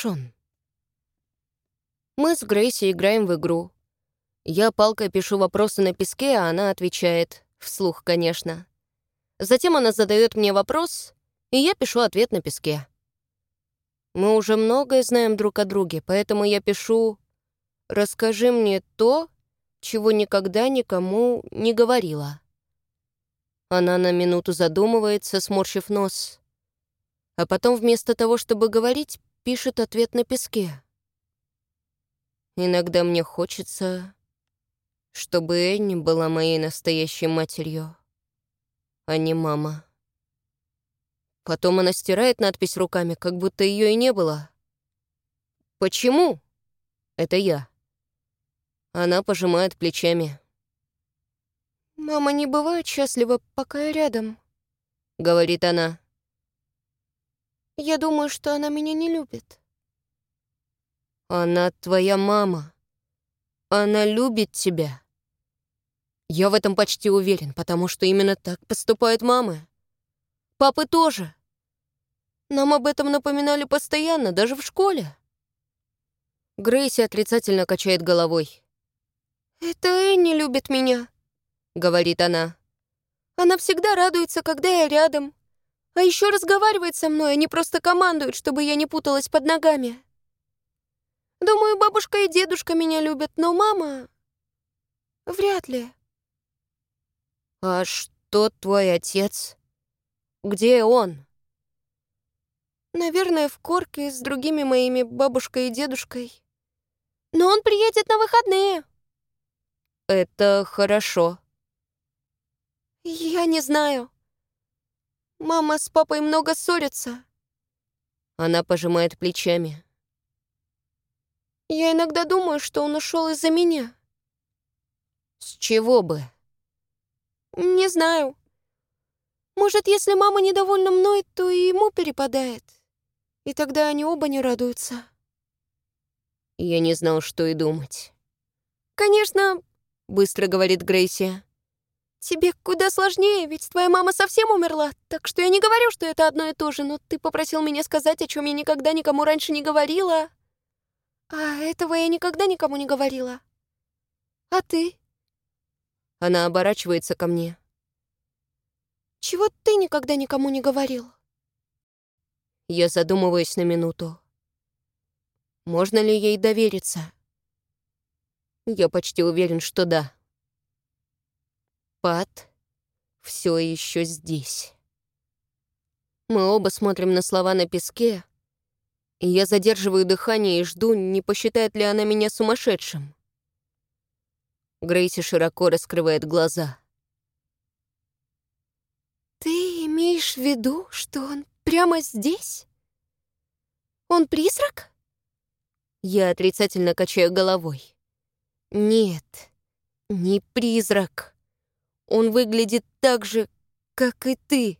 Шон. Мы с Грейси играем в игру. Я палкой пишу вопросы на песке, а она отвечает. Вслух, конечно. Затем она задает мне вопрос, и я пишу ответ на песке. Мы уже многое знаем друг о друге, поэтому я пишу «Расскажи мне то, чего никогда никому не говорила». Она на минуту задумывается, сморщив нос, а потом вместо того, чтобы говорить, пишет ответ на песке. Иногда мне хочется, чтобы Энни была моей настоящей матерью, а не мама. Потом она стирает надпись руками, как будто ее и не было. «Почему?» «Это я». Она пожимает плечами. «Мама не бывает счастлива, пока я рядом», — говорит она. «Я думаю, что она меня не любит». «Она твоя мама. Она любит тебя». Я в этом почти уверен, потому что именно так поступают мамы. Папы тоже. Нам об этом напоминали постоянно, даже в школе. Грейси отрицательно качает головой. «Это Энни любит меня», — говорит она. «Она всегда радуется, когда я рядом. А еще разговаривает со мной, а не просто командует, чтобы я не путалась под ногами. Думаю, бабушка и дедушка меня любят, но мама... Вряд ли». «А что твой отец?» Где он?» «Наверное, в Корке с другими моими бабушкой и дедушкой. Но он приедет на выходные». «Это хорошо». «Я не знаю. Мама с папой много ссорятся». Она пожимает плечами. «Я иногда думаю, что он ушел из-за меня». «С чего бы?» «Не знаю. Может, если мама недовольна мной, то и ему перепадает. И тогда они оба не радуются. Я не знал, что и думать. «Конечно», — быстро говорит Грейси. «Тебе куда сложнее, ведь твоя мама совсем умерла, так что я не говорю, что это одно и то же, но ты попросил меня сказать, о чем я никогда никому раньше не говорила. А этого я никогда никому не говорила. А ты?» Она оборачивается ко мне. Чего ты никогда никому не говорил?» Я задумываюсь на минуту. Можно ли ей довериться? Я почти уверен, что да. Пат все еще здесь. Мы оба смотрим на слова на песке, и я задерживаю дыхание и жду, не посчитает ли она меня сумасшедшим. Грейси широко раскрывает глаза. «Ты имеешь в виду, что он прямо здесь? Он призрак?» Я отрицательно качаю головой. «Нет, не призрак. Он выглядит так же, как и ты.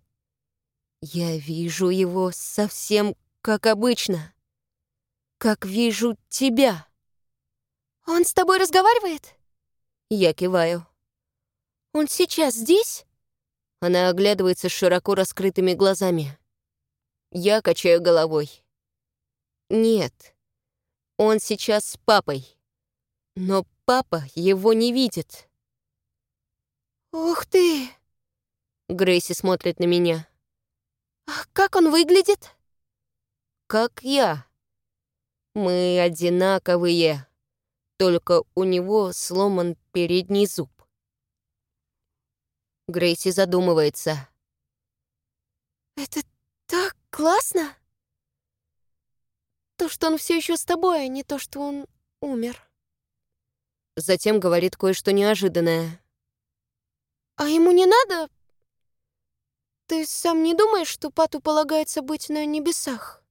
Я вижу его совсем как обычно. Как вижу тебя». «Он с тобой разговаривает?» Я киваю. «Он сейчас здесь?» Она оглядывается с широко раскрытыми глазами. Я качаю головой. Нет, он сейчас с папой. Но папа его не видит. «Ух ты!» Грейси смотрит на меня. «А как он выглядит?» «Как я. Мы одинаковые, только у него сломан передний зуб. Грейси задумывается. «Это так классно! То, что он все еще с тобой, а не то, что он умер». Затем говорит кое-что неожиданное. «А ему не надо? Ты сам не думаешь, что Пату полагается быть на небесах?»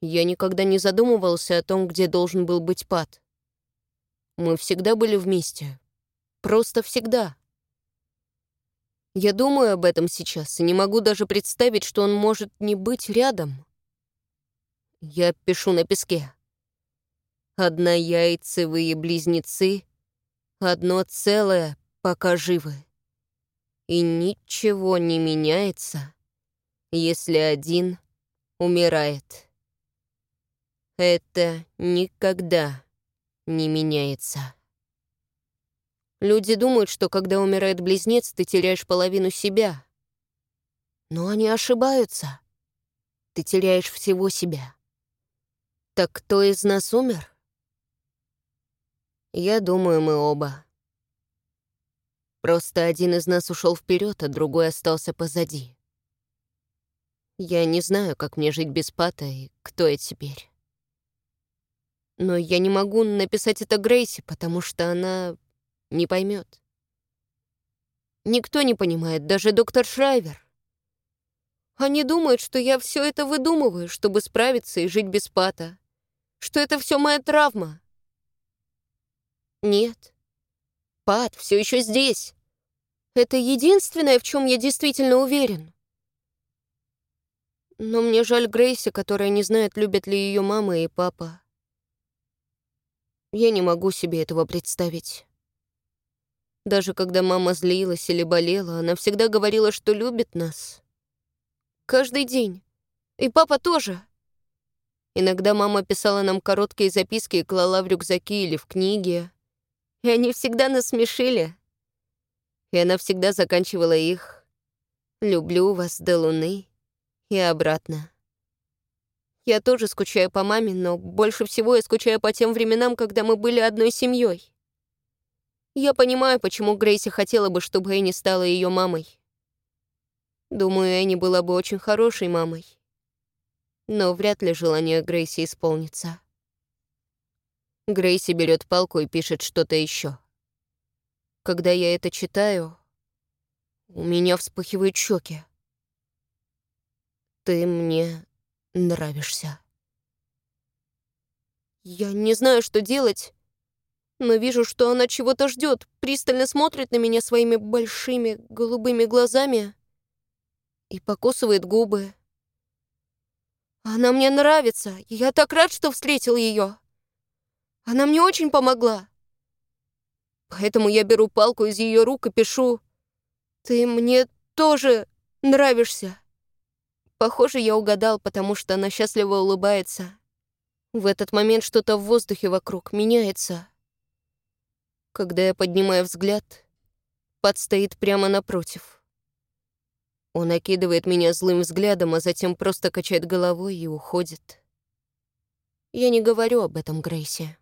Я никогда не задумывался о том, где должен был быть Пат. Мы всегда были вместе. Просто всегда. Я думаю об этом сейчас и не могу даже представить, что он может не быть рядом. Я пишу на песке. Однояйцевые близнецы, одно целое, пока живы. И ничего не меняется, если один умирает. Это никогда не меняется. Люди думают, что когда умирает близнец, ты теряешь половину себя. Но они ошибаются. Ты теряешь всего себя. Так кто из нас умер? Я думаю, мы оба. Просто один из нас ушел вперед, а другой остался позади. Я не знаю, как мне жить без Пата и кто я теперь. Но я не могу написать это Грейси, потому что она не поймет. Никто не понимает, даже доктор Шрайвер. Они думают, что я все это выдумываю, чтобы справиться и жить без Пата, что это все моя травма. Нет. Пат все еще здесь. Это единственное, в чем я действительно уверен. Но мне жаль Грейси, которая не знает, любят ли ее мама и папа. Я не могу себе этого представить. Даже когда мама злилась или болела, она всегда говорила, что любит нас. Каждый день. И папа тоже. Иногда мама писала нам короткие записки и клала в рюкзаки или в книги. И они всегда нас смешили. И она всегда заканчивала их «Люблю вас до луны» и обратно. Я тоже скучаю по маме, но больше всего я скучаю по тем временам, когда мы были одной семьей. Я понимаю, почему Грейси хотела бы, чтобы Энни стала ее мамой. Думаю, Энни была бы очень хорошей мамой. Но вряд ли желание Грейси исполнится. Грейси берет палку и пишет что-то еще. Когда я это читаю, у меня вспыхивают щеки. Ты мне нравишься. Я не знаю, что делать, но вижу, что она чего-то ждет, пристально смотрит на меня своими большими голубыми глазами и покусывает губы. Она мне нравится, я так рад, что встретил ее. Она мне очень помогла. Поэтому я беру палку из ее рук и пишу «Ты мне тоже нравишься». Похоже, я угадал, потому что она счастливо улыбается. В этот момент что-то в воздухе вокруг меняется. Когда я поднимаю взгляд, Пат стоит прямо напротив. Он окидывает меня злым взглядом, а затем просто качает головой и уходит. Я не говорю об этом Грейсе.